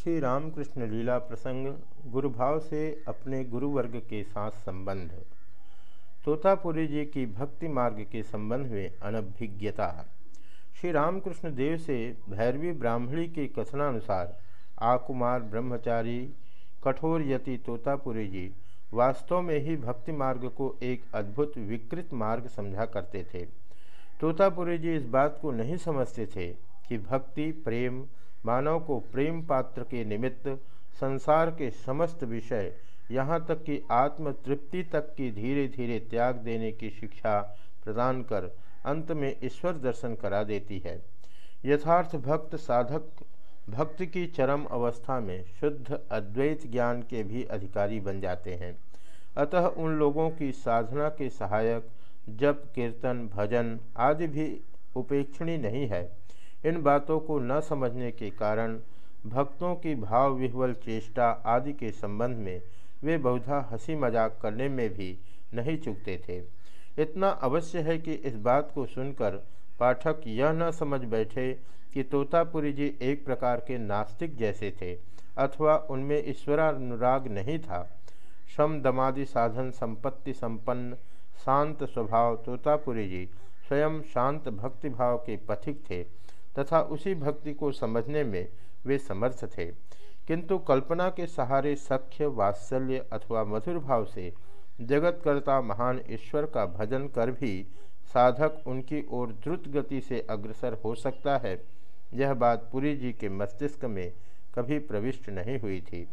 श्री रामकृष्ण लीला प्रसंग गुरुभाव से अपने गुरुवर्ग के साथ संबंध। तोतापुरी जी की भक्ति मार्ग के संबंध में अनभिज्ञता। श्री रामकृष्ण देव से भैरवी ब्राह्मणी के कथनानुसार आकुमार ब्रह्मचारी कठोर यति तोतापुरी जी वास्तव में ही भक्ति मार्ग को एक अद्भुत विकृत मार्ग समझा करते थे। तोतापुरी जी इस बात को नहीं समझते थे कि भक्ति, प्रेम मानव को प्रेम पात्र के निमित्त संसार के समस्त विषय यहाँ तक कि आत्म तृप्ति तक की धीरे धीरे त्याग देने की शिक्षा प्रदान कर अंत में ईश्वर दर्शन करा देती है। यथार्थ भक्त साधक भक्ति की चरम अवस्था में शुद्ध अद्वैत ज्ञान के भी अधिकारी बन जाते हैं। अतः उन लोगों की साधना के सहायक जप, कीर्तन, भजन आदि भी उपेक्षणीय नहीं है। इन बातों को न समझने के कारण भक्तों की भाव विह्वल चेष्टा आदि के संबंध में वे बहुधा हँसी मज़ाक करने में भी नहीं चुकते थे। इतना अवश्य है कि इस बात को सुनकर पाठक यह न समझ बैठे कि तोतापुरी जी एक प्रकार के नास्तिक जैसे थे अथवा उनमें ईश्वरानुराग नहीं था। श्रम दमादि साधन संपत्ति संपन्न शांत स्वभाव तोतापुरी जी स्वयं शांत भक्तिभाव के पथिक थे। तथा उसी भक्ति को समझने में वे समर्थ थे। किंतु कल्पना के सहारे सख्य, वात्सल्य अथवा मधुर भाव से जगतकर्ता महान ईश्वर का भजन कर भी साधक उनकी ओर द्रुत गति से अग्रसर हो सकता है, यह बात पुरी जी के मस्तिष्क में कभी प्रविष्ट नहीं हुई थी।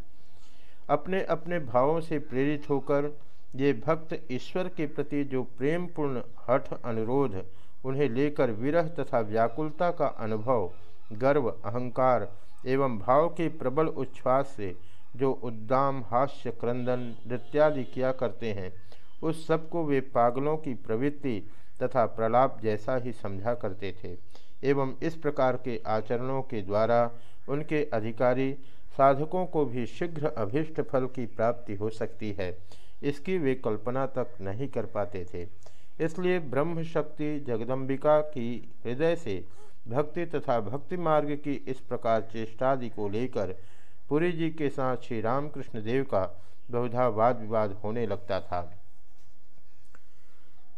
अपने अपने भावों से प्रेरित होकर ये भक्त ईश्वर के प्रति जो प्रेमपूर्ण हठ अनुरोध उन्हें लेकर विरह तथा व्याकुलता का अनुभव, गर्व, अहंकार एवं भाव के प्रबल उच्छ्वास से जो उद्दाम, हास्य, क्रंदन, नृत्यादि किया करते हैं, उस सबको वे पागलों की प्रवृत्ति तथा प्रलाप जैसा ही समझा करते थे एवं इस प्रकार के आचरणों के द्वारा उनके अधिकारी, साधकों को भी शीघ्र अभीष्ट फल की प्राप्ति हो सकती है, इसकी वे कल्पना तक नहीं कर पाते थे। इसलिए ब्रह्म शक्ति जगदम्बिका की हृदय से भक्ति तथा भक्ति मार्ग की इस प्रकार चेष्टादि को लेकर पुरी जी के साथ श्री रामकृष्ण देव का बहुधा वाद विवाद होने लगता था।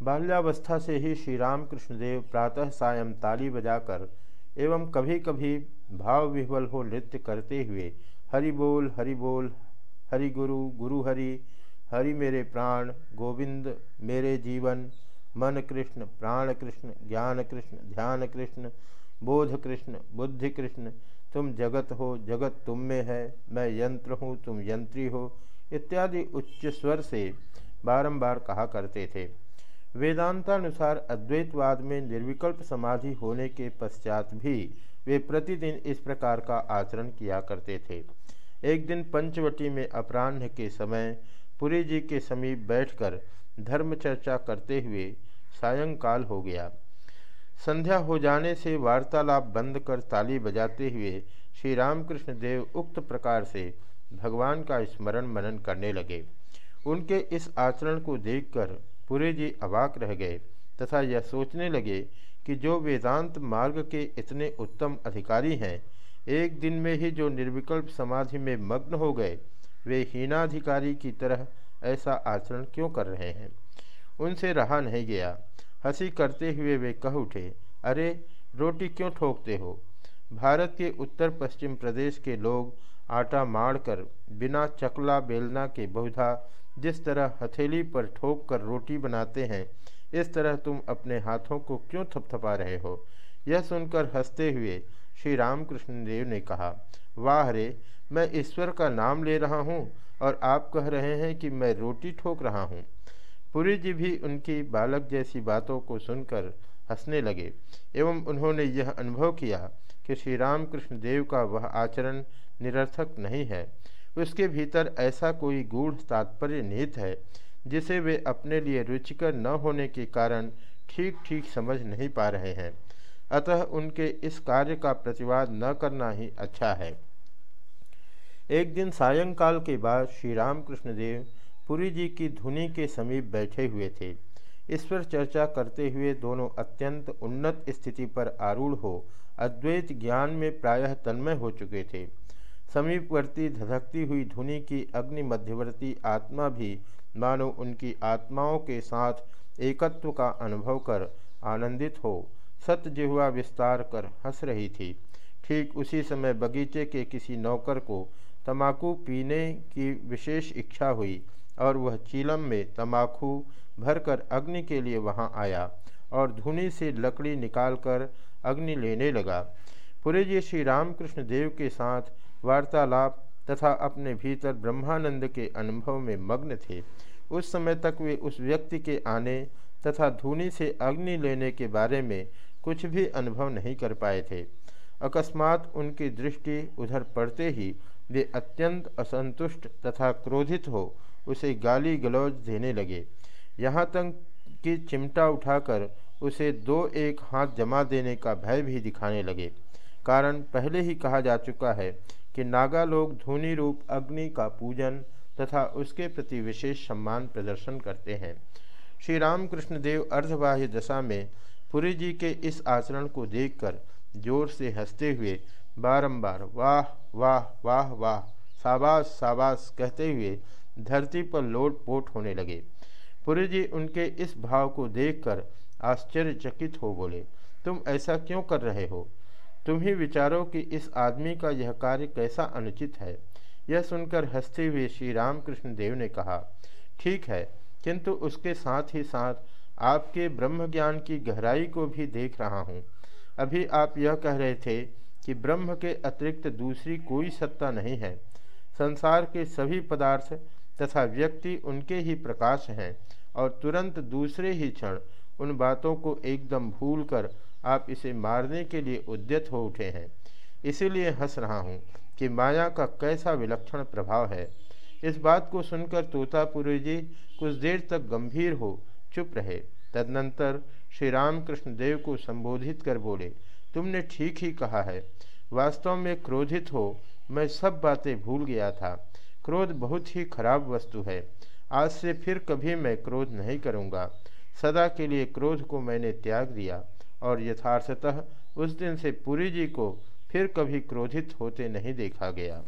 बाल्यावस्था से ही श्री रामकृष्ण देव प्रातः सायं ताली बजाकर एवं कभी कभी भाव विह्वल हो नृत्य करते हुए, हरि बोल हरि बोल, हरि गुरु गुरु हरि हरि मेरे प्राण, गोविंद मेरे जीवन मन कृष्ण प्राण कृष्ण ज्ञान कृष्ण ध्यान कृष्ण बोध कृष्ण बुद्धि कृष्ण तुम जगत हो, जगत तुम में है, मैं यंत्र हूँ, तुम यंत्री हो, इत्यादि उच्च स्वर से बारंबार कहा करते थे। वेदांतानुसार अद्वैतवाद में निर्विकल्प समाधि होने के पश्चात भी वे प्रतिदिन इस प्रकार का आचरण किया करते थे। एक दिन पंचवटी में अपराह्न के समय, पुरी जी के समीप बैठकर धर्म चर्चा करते हुए सायंकाल हो गया। संध्या हो जाने से वार्तालाप बंद कर ताली बजाते हुए श्री रामकृष्ण देव उक्त प्रकार से भगवान का स्मरण मनन करने लगे। उनके इस आचरण को देखकर पूरे जी अवाक रह गए तथा यह सोचने लगे कि जो वेदांत मार्ग के इतने उत्तम अधिकारी हैं, एक दिन में ही जो निर्विकल्प समाधि में मग्न हो गए, वे हीनाधिकारी की तरह ऐसा आचरण क्यों कर रहे हैं? उनसे रहा नहीं गया। हँसी करते हुए वे कह उठे, अरे, रोटी क्यों ठोकते हो? भारत के उत्तर पश्चिम प्रदेश के लोग आटा माड़कर बिना चकला बेलना के बहुधा जिस तरह हथेली पर ठोक कर रोटी बनाते हैं, इस तरह तुम अपने हाथों को क्यों थपथपा रहे हो? यह सुनकर हँसते हुए श्री रामकृष्ण देव ने कहा, वाह रे, मैं ईश्वर का नाम ले रहा हूँ और आप कह रहे हैं कि मैं रोटी ठोक रहा हूँ। पुरी जी भी उनकी बालक जैसी बातों को सुनकर हंसने लगे, एवं उन्होंने यह अनुभव किया कि श्री रामकृष्ण देव का वह आचरण निरर्थक नहीं है। उसके भीतर ऐसा कोई गूढ़ तात्पर्य निहित है, जिसे वे अपने लिए रुचिकर न होने के कारण ठीक ठीक समझ नहीं पा रहे हैं। अतः उनके इस कार्य का प्रतिवाद न करना ही अच्छा है। एक दिन सायंकाल के बाद श्री रामकृष्ण देव पुरी जी की धुनी के समीप बैठे हुए थे। ईश्वर चर्चा करते हुए दोनों अत्यंत उन्नत स्थिति पर आरूढ़ हो, अद्वैत ज्ञान में प्रायः तन्मय हो चुके थे। समीपवर्ती धधकती हुई धुनी की अग्नि मध्यवर्ती आत्मा भी, मानो उनकी आत्माओं के साथ एकत्व का अनुभव कर आनंदित हो सतजिह्वा विस्तार कर हंस रही थी। ठीक उसी समय बगीचे के किसी नौकर को तमाकू पीने की विशेष इच्छा हुई। और वह चीलम में तमाकू भरकर अग्नि के लिए वहाँ आया और धुनी से लकड़ी निकालकर अग्नि लेने लगा। पुरी जी श्री रामकृष्ण देव के साथ वार्तालाप तथा अपने भीतर ब्रह्मानंद के अनुभव में मग्न थे। उस समय तक वे उस व्यक्ति के आने तथा धुनी से अग्नि लेने के बारे में कुछ भी अनुभव नहीं कर पाए थे। अकस्मात उनकी दृष्टि उधर पड़ते ही वे अत्यंत असंतुष्ट तथा क्रोधित हो उसे गाली गलौज देने लगे। यहाँ तक कि चिमटा उठाकर उसे दो एक हाथ जमा देने का भय भी दिखाने लगे। कारण पहले ही कहा जा चुका है कि नागा लोग धूनी रूप, अग्नि का पूजन तथा उसके प्रति विशेष सम्मान प्रदर्शन करते हैं। श्री रामकृष्ण देव अर्धबाह्य दशा में पुरी जी के इस आचरण को देखकर ज़ोर से हँसते हुए बारंबार वाह वाह वाह वाह, साबास साबास कहते हुए धरती पर लोट पोट होने लगे। पुरी जी उनके इस भाव को देखकर आश्चर्यचकित हो बोले, तुम ऐसा क्यों कर रहे हो? तुम ही विचारो कि इस आदमी का यह कार्य कैसा अनुचित है? यह सुनकर हँसते हुए श्री रामकृष्ण देव ने कहा, ठीक है, किंतु उसके साथ ही साथ आपके ब्रह्म ज्ञान की गहराई को भी देख रहा हूँ। अभी आप यह कह रहे थे कि ब्रह्म के अतिरिक्त दूसरी कोई सत्ता नहीं है। संसार के सभी पदार्थ तथा व्यक्ति उनके ही प्रकाश हैं और तुरंत दूसरे ही क्षण उन बातों को एकदम भूलकर आप इसे मारने के लिए उद्यत हो उठे हैं। इसीलिए हंस रहा हूँ कि माया का कैसा विलक्षण प्रभाव है। इस बात को सुनकर तोतापुरी जी कुछ देर तक गंभीर हो चुप रहे। तदनंतर श्री रामकृष्ण देव को संबोधित कर बोले, तुमने ठीक ही कहा है। वास्तव में क्रोधित हो, मैं सब बातें भूल गया था। क्रोध बहुत ही खराब वस्तु है। आज से फिर कभी मैं क्रोध नहीं करूँगा। सदा के लिए क्रोध को मैंने त्याग दिया और यथार्थतः उस दिन से पुरी जी को फिर कभी क्रोधित होते नहीं देखा गया।